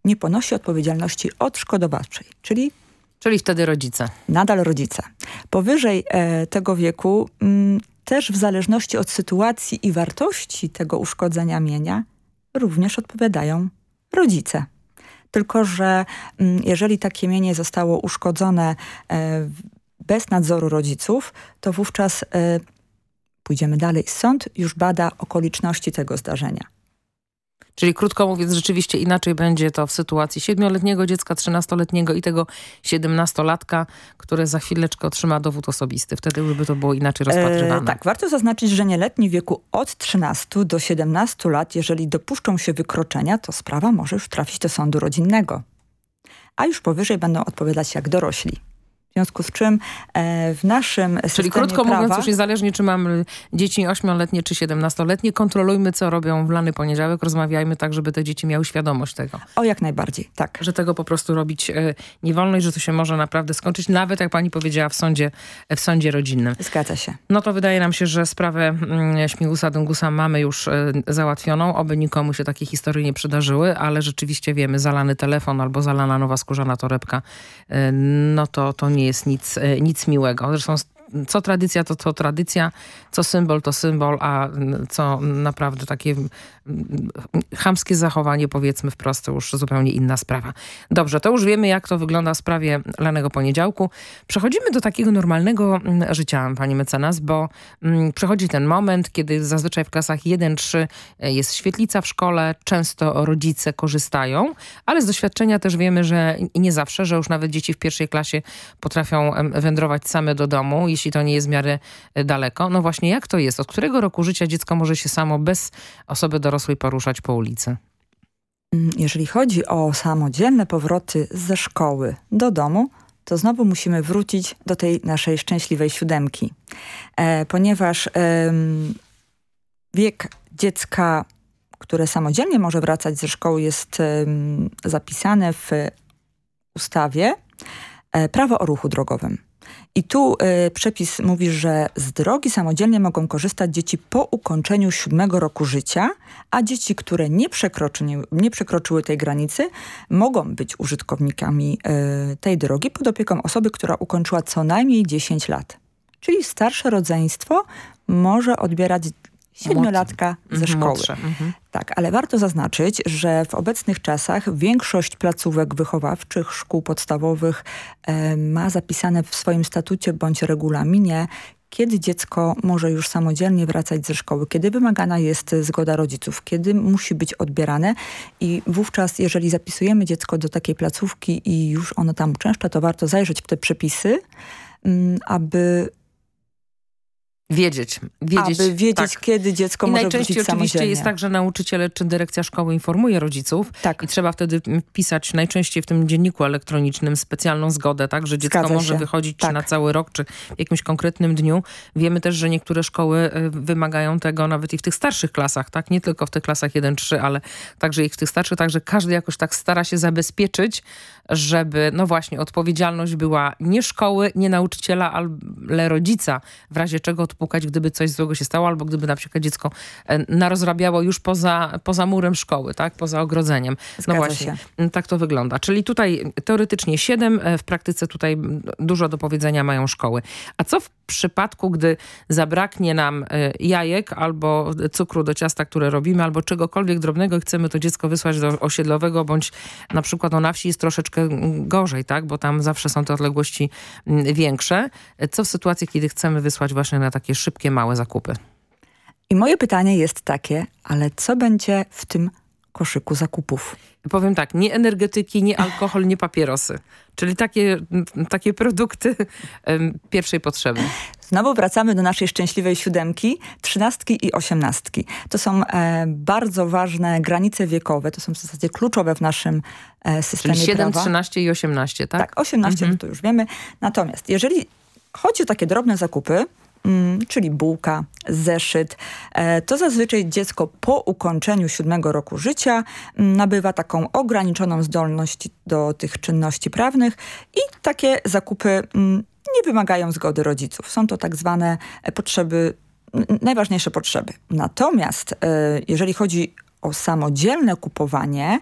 nie ponosi odpowiedzialności odszkodowawczej, czyli Czyli wtedy rodzice. nadal rodzice. Powyżej e, tego wieku mm, też w zależności od sytuacji i wartości tego uszkodzenia mienia również odpowiadają rodzice. Tylko, że mm, jeżeli takie mienie zostało uszkodzone e, bez nadzoru rodziców, to wówczas e, pójdziemy dalej. Sąd już bada okoliczności tego zdarzenia. Czyli krótko mówiąc, rzeczywiście inaczej będzie to w sytuacji siedmioletniego dziecka, trzynastoletniego i tego siedemnastolatka, które za chwileczkę otrzyma dowód osobisty. Wtedy już by to było inaczej rozpatrywane. E, tak, warto zaznaczyć, że nieletni w wieku od 13 do 17 lat, jeżeli dopuszczą się wykroczenia, to sprawa może już trafić do sądu rodzinnego. A już powyżej będą odpowiadać jak dorośli. W związku z czym e, w naszym Czyli systemie krótko prawa, mówiąc, już niezależnie czy mamy dzieci 8-letnie czy 17-letnie, kontrolujmy co robią w lany poniedziałek, rozmawiajmy tak, żeby te dzieci miały świadomość tego. O jak najbardziej, tak. Że tego po prostu robić e, nie wolno i że to się może naprawdę skończyć, nawet jak pani powiedziała w sądzie, w sądzie rodzinnym. Zgadza się. No to wydaje nam się, że sprawę mm, Śmigusa Dungusa mamy już e, załatwioną, oby nikomu się takie historie nie przydarzyły, ale rzeczywiście wiemy, zalany telefon albo zalana nowa skórzana torebka, no to, to nie jest nic, e, nic miłego. Zresztą co tradycja, to to tradycja, co symbol, to symbol, a co naprawdę takie mm, chamskie zachowanie, powiedzmy wprost, to już zupełnie inna sprawa. Dobrze, to już wiemy, jak to wygląda w sprawie lanego poniedziałku. Przechodzimy do takiego normalnego mm, życia, pani mecenas, bo mm, przychodzi ten moment, kiedy zazwyczaj w klasach 1-3 jest świetlica w szkole, często rodzice korzystają, ale z doświadczenia też wiemy, że nie zawsze, że już nawet dzieci w pierwszej klasie potrafią wędrować same do domu, jeśli to nie jest w miarę e, daleko. No właśnie, jak to jest? Od którego roku życia dziecko może się samo bez osoby dorosłej poruszać po ulicy? Mm, Jeżeli chodzi o samodzielne powroty ze szkoły do domu, to znowu musimy wrócić do tej naszej szczęśliwej siódemki. E, ponieważ em, wiek dziecka, które samodzielnie może wracać ze szkoły jest em, zapisane w ustawie e, Prawo o ruchu drogowym. I tu e, przepis mówi, że z drogi samodzielnie mogą korzystać dzieci po ukończeniu siódmego roku życia, a dzieci, które nie, przekroczy, nie przekroczyły tej granicy, mogą być użytkownikami e, tej drogi pod opieką osoby, która ukończyła co najmniej 10 lat. Czyli starsze rodzeństwo może odbierać siedmiolatka ze Mhm, szkoły. mhm. Tak, ale warto zaznaczyć, że w obecnych czasach większość placówek wychowawczych, szkół podstawowych e, ma zapisane w swoim statucie bądź regulaminie, kiedy dziecko może już samodzielnie wracać ze szkoły, kiedy wymagana jest zgoda rodziców, kiedy musi być odbierane i wówczas, jeżeli zapisujemy dziecko do takiej placówki i już ono tam uczęszcza, to warto zajrzeć w te przepisy, mm, aby Wiedzieć. wiedzieć aby wiedzieć, tak. kiedy dziecko I może najczęściej oczywiście jest tak, że nauczyciel czy dyrekcja szkoły informuje rodziców Tak. i trzeba wtedy pisać najczęściej w tym dzienniku elektronicznym specjalną zgodę, tak, że dziecko Zgadza może się. wychodzić Tak. czy na cały rok, czy w jakimś konkretnym dniu. Wiemy też, że niektóre szkoły y, wymagają tego nawet i w tych starszych klasach, tak, nie tylko w tych klasach 1-3, ale także i w tych starszych, także każdy jakoś tak stara się zabezpieczyć, żeby, no właśnie, odpowiedzialność była nie szkoły, nie nauczyciela, ale rodzica, w razie czego odpukać, gdyby coś złego się stało, albo gdyby na przykład dziecko e, narozrabiało już poza, poza murem szkoły, tak, poza ogrodzeniem. no Zgadza właśnie, się. m, tak to wygląda. Czyli tutaj teoretycznie 7, w praktyce tutaj dużo do powiedzenia mają szkoły. A co w przypadku, gdy zabraknie nam e, jajek albo cukru do ciasta, które robimy, albo czegokolwiek drobnego i chcemy to dziecko wysłać do osiedlowego, bądź na przykład no, na wsi jest troszeczkę mm, gorzej, tak, bo tam zawsze są te odległości mm, większe. Co w sytuacji, kiedy chcemy wysłać właśnie na takie szybkie, małe zakupy? I moje pytanie jest takie, ale co będzie w tym koszyku zakupów? Powiem tak, nie energetyki, nie alkohol, nie papierosy. Czyli takie, takie produkty pierwszej potrzeby. Znowu wracamy do naszej szczęśliwej siódemki, trzynastki i osiemnastki. To są e, bardzo ważne granice wiekowe, to są w zasadzie kluczowe w naszym e, systemie Czyli 7, prawa. 13 i 18, tak? Tak, 18 Mhm. no to już wiemy. Natomiast jeżeli chodzi o takie drobne zakupy, czyli bułka, zeszyt, e, to zazwyczaj dziecko po ukończeniu siódmego roku życia mm, nabywa taką ograniczoną zdolność do tych czynności prawnych i takie zakupy mm, nie wymagają zgody rodziców. Są to tak zwane e, potrzeby, najważniejsze potrzeby. Natomiast e, jeżeli chodzi o samodzielne kupowanie,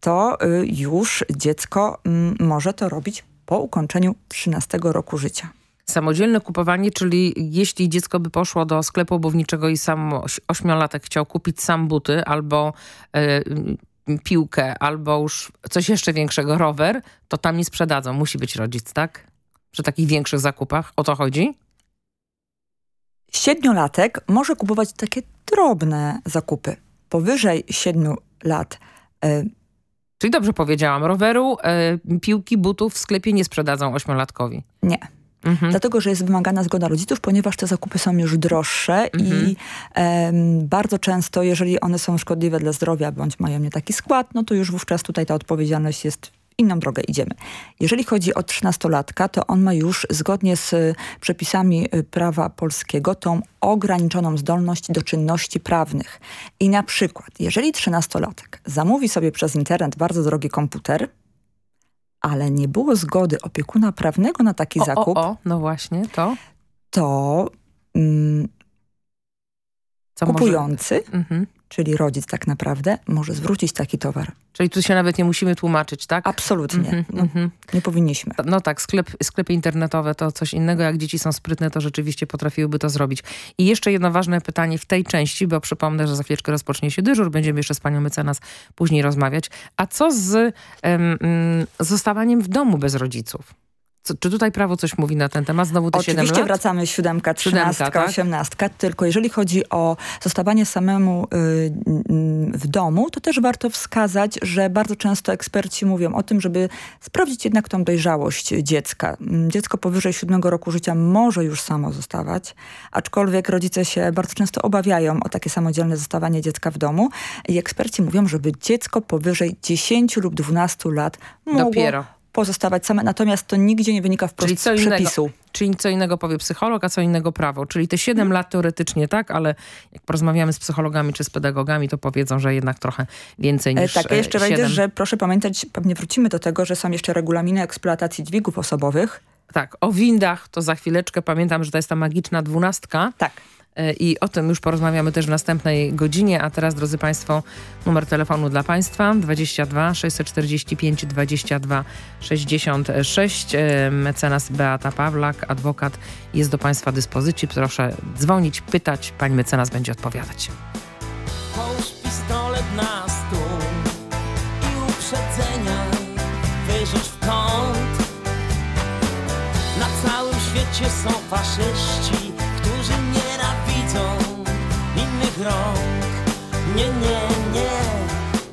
to y, już dziecko mm, może to robić po ukończeniu 13 roku życia. Samodzielne kupowanie, czyli jeśli dziecko by poszło do sklepu obuwniczego i sam oś- ośmiolatek chciał kupić sam buty albo m, piłkę, albo już coś jeszcze większego, rower, to tam nie sprzedadzą. Musi być rodzic, tak? Przy takich większych zakupach. O to chodzi? Siedmiolatek może kupować takie drobne zakupy. Powyżej 7 lat y, Czyli dobrze powiedziałam. Roweru, e, piłki, butów w sklepie nie sprzedadzą ośmiolatkowi. nie. Mhm. Dlatego, że jest wymagana zgoda rodziców, ponieważ te zakupy są już droższe Mhm. i em, bardzo często, jeżeli one są szkodliwe dla zdrowia bądź mają nie taki skład, no to już wówczas tutaj ta odpowiedzialność jest inną drogę idziemy. Jeżeli chodzi o trzynastolatka, to on ma już zgodnie z y, przepisami y, prawa polskiego tą ograniczoną zdolność do czynności prawnych. I na przykład, jeżeli trzynastolatek zamówi sobie przez internet bardzo drogi komputer, ale nie było zgody opiekuna prawnego na taki o, zakup, O, o, no właśnie, to? to mm, Co kupujący, mhm. Czyli rodzic tak naprawdę, może zwrócić taki towar. Czyli tu się nawet nie musimy tłumaczyć, tak? Absolutnie. Mhm, no, mhm. Nie powinniśmy. No tak, sklep, sklepy internetowe to coś innego. Jak dzieci są sprytne, to rzeczywiście potrafiłyby to zrobić. I jeszcze jedno ważne pytanie w tej części, bo przypomnę, że za chwileczkę rozpocznie się dyżur. Będziemy jeszcze z panią mecenas później rozmawiać. A co z um, zostawaniem w domu bez rodziców? Co, czy tutaj prawo coś mówi na ten temat? Znowu te Oczywiście 7 lat? wracamy siódemka, trzynastka, tak? osiemnastka, tylko jeżeli chodzi o zostawanie samemu y, y, w domu, to też warto wskazać, że bardzo często eksperci mówią o tym, żeby sprawdzić jednak tą dojrzałość dziecka. Mm, Dziecko powyżej siódmego roku życia może już samo zostawać, aczkolwiek rodzice się bardzo często obawiają o takie samodzielne zostawanie dziecka w domu i eksperci mówią, żeby dziecko powyżej 10 lub 12 lat mogło Dopiero pozostawać same, natomiast to nigdzie nie wynika wprost czyli co przepisu. Innego, czyli co innego powie psycholog, a co innego prawo. Czyli te 7 lat teoretycznie tak, ale jak porozmawiamy z psychologami czy z pedagogami, to powiedzą, że jednak trochę więcej niż e, Tak, a jeszcze wejdę, 7. że proszę pamiętać, pewnie wrócimy do tego, że są jeszcze regulaminy eksploatacji dźwigów osobowych. Tak, o windach to za chwileczkę. Pamiętam, że to jest ta magiczna dwunastka. Tak. I o tym już porozmawiamy też w następnej godzinie. A teraz, drodzy Państwo, numer telefonu dla Państwa 22 645 22 66. Mecenas Beata Pawlak, adwokat, jest do Państwa dyspozycji. Proszę dzwonić, pytać. Pani mecenas będzie odpowiadać. Połóż pistolet na stół i uprzedzenia wyrzuć w kąt. Na całym świecie są faszyści, rąk. Nie, nie, nie,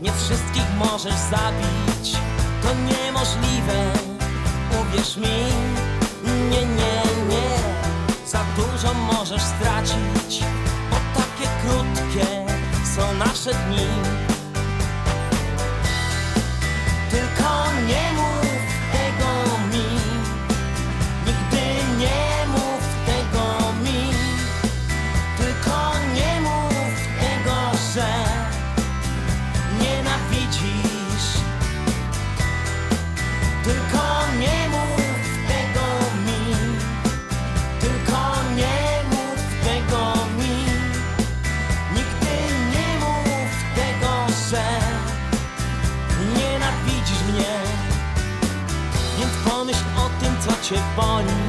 nie wszystkich możesz zabić. To niemożliwe, uwierz mi. Nie, nie, nie, za dużo możesz stracić, bo takie krótkie są nasze dni. Tylko nie mów cię boli,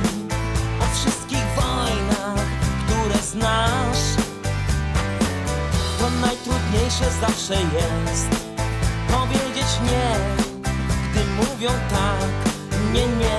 o wszystkich wojnach, które znasz. To najtrudniejsze zawsze jest powiedzieć nie, gdy mówią tak. Nie, nie,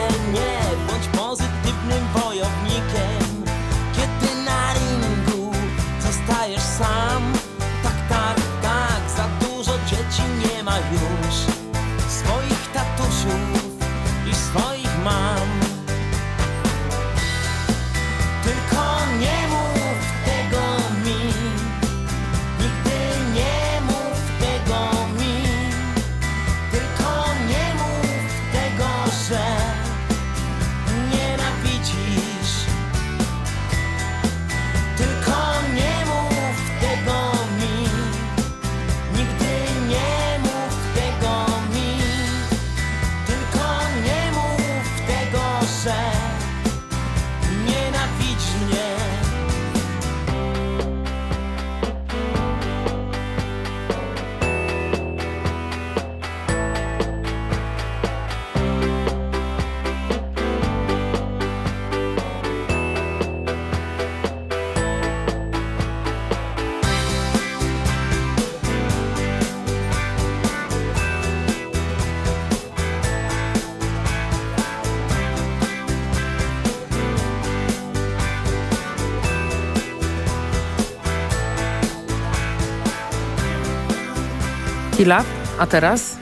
Chwila, a teraz?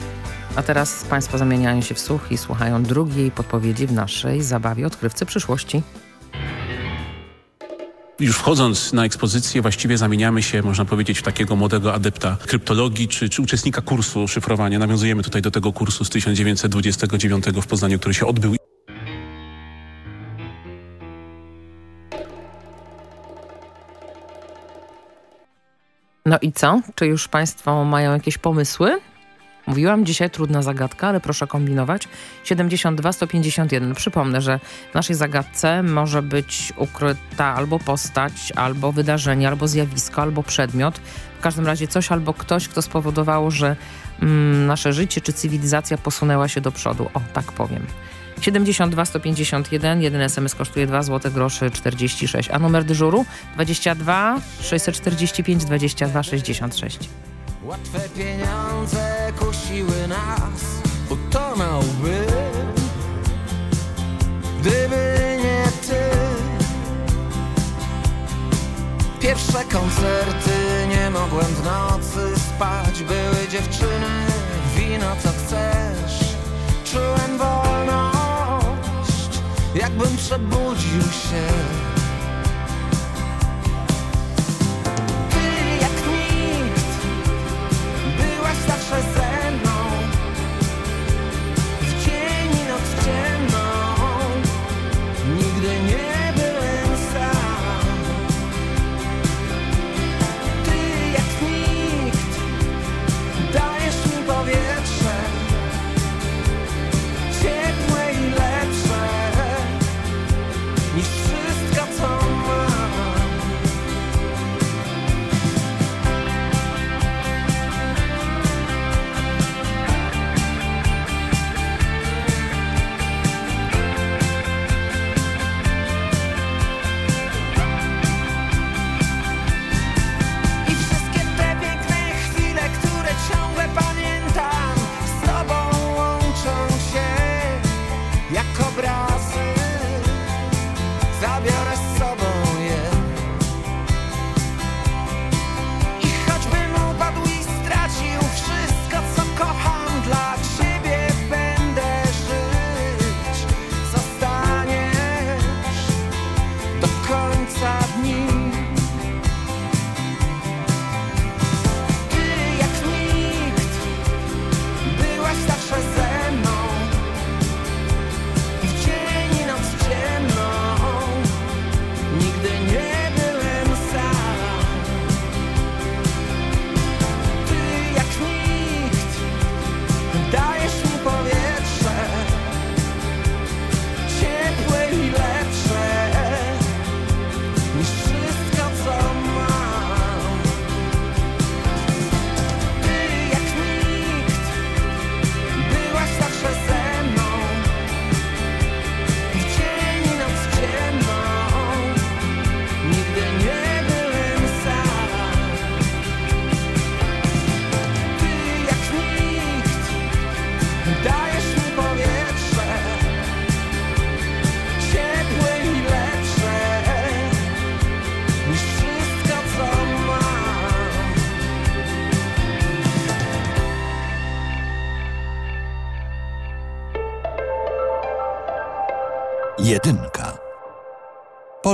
A teraz Państwo zamieniają się w słuch i słuchają drugiej podpowiedzi w naszej zabawie Odkrywcy Przyszłości. Już wchodząc na ekspozycję właściwie zamieniamy się, można powiedzieć, w takiego młodego adepta kryptologii czy, czy uczestnika kursu szyfrowania. Nawiązujemy tutaj do tego kursu z 1929 w Poznaniu, który się odbył. No i co? Czy już Państwo mają jakieś pomysły? Mówiłam dzisiaj trudna zagadka, ale proszę kombinować. 72 151. Przypomnę, że w naszej zagadce może być ukryta albo postać, albo wydarzenie, albo zjawisko, albo przedmiot. W każdym razie coś albo ktoś, kto spowodowało, że mm, nasze życie czy cywilizacja posunęła się do przodu. O, tak powiem. 72 151, jeden. SMS kosztuje 2 zł groszy 46, a numer dyżuru? 22 645 22 66. Łatwe pieniądze kusiły nas, utonąłby Gdyby nie ty. Pierwsze koncerty nie mogłem w nocy spać. Były dziewczyny, za zabudził się.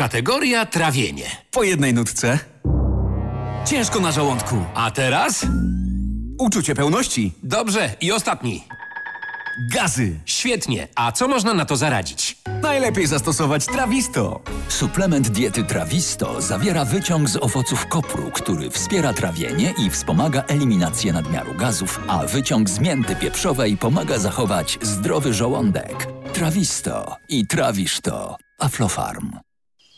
Kategoria trawienie. Po jednej nutce. Ciężko na żołądku. A teraz? Uczucie pełności. Dobrze, i ostatni. Gazy. Świetnie. A co można na to zaradzić? Najlepiej zastosować Trawisto. Suplement diety Trawisto zawiera wyciąg z owoców kopru, który wspiera trawienie i wspomaga eliminację nadmiaru gazów, a wyciąg z mięty pieprzowej pomaga zachować zdrowy żołądek. Trawisto i trawisz to. Aflofarm.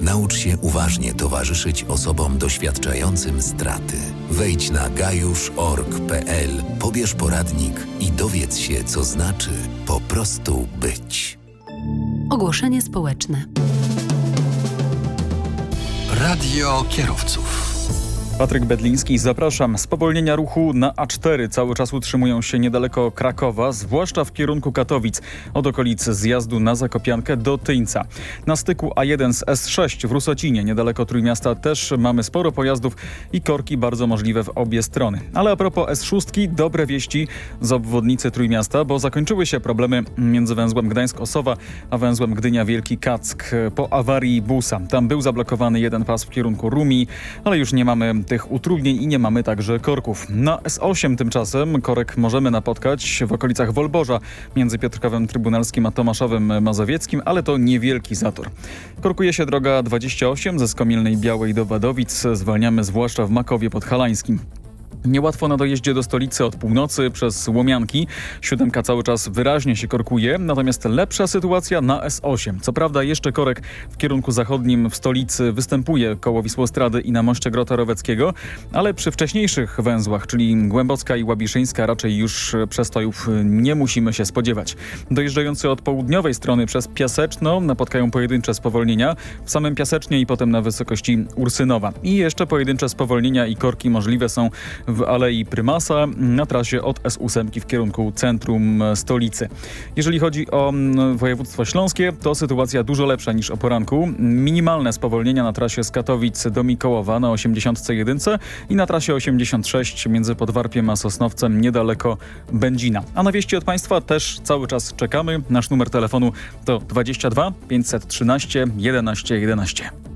Naucz się uważnie towarzyszyć osobom doświadczającym straty. Wejdź na gajusz.org.pl, pobierz poradnik i dowiedz się, co znaczy po prostu być. Ogłoszenie społeczne. Radio kierowców. Patryk Bedliński, zapraszam. Spowolnienia ruchu na A4 cały czas utrzymują się niedaleko Krakowa, zwłaszcza w kierunku Katowic, od okolicy zjazdu na Zakopiankę do Tyńca. Na styku A1 z S6 w Rusocinie, niedaleko Trójmiasta też mamy sporo pojazdów i korki bardzo możliwe w obie strony. Ale a propos S6, dobre wieści z obwodnicy Trójmiasta, bo zakończyły się problemy między węzłem Gdańsk-Osowa a węzłem Gdynia-Wielki Kack po awarii busa. Tam był zablokowany jeden pas w kierunku Rumi, ale już nie mamy tych utrudnień i nie mamy także korków. Na S8 tymczasem korek możemy napotkać w okolicach Wolborza między Piotrkowem Trybunalskim a Tomaszowem Mazowieckim, ale to niewielki zator. Korkuje się droga 28 ze Skomilnej Białej do Wadowic. Zwalniamy zwłaszcza w Makowie Podhalańskim. Niełatwo na dojeździe do stolicy od północy przez Łomianki. Siódemka cały czas wyraźnie się korkuje, natomiast lepsza sytuacja na S8. Co prawda jeszcze korek w kierunku zachodnim w stolicy występuje koło Wisłostrady i na moście Grota Roweckiego, ale przy wcześniejszych węzłach, czyli Głębocka i Łabiszyńska raczej już przestojów nie musimy się spodziewać. Dojeżdżający od południowej strony przez Piaseczno napotkają pojedyncze spowolnienia w samym Piasecznie i potem na wysokości Ursynowa. I jeszcze pojedyncze spowolnienia i korki możliwe są w Alei Prymasa na trasie od S8 w kierunku centrum stolicy. Jeżeli chodzi o województwo śląskie, to sytuacja dużo lepsza niż o poranku. Minimalne spowolnienia na trasie z Katowic do Mikołowa na 81 i na trasie 86 między Podwarpiem a Sosnowcem niedaleko Będzina. A na wieści od Państwa też cały czas czekamy. Nasz numer telefonu to 22 513 11 11.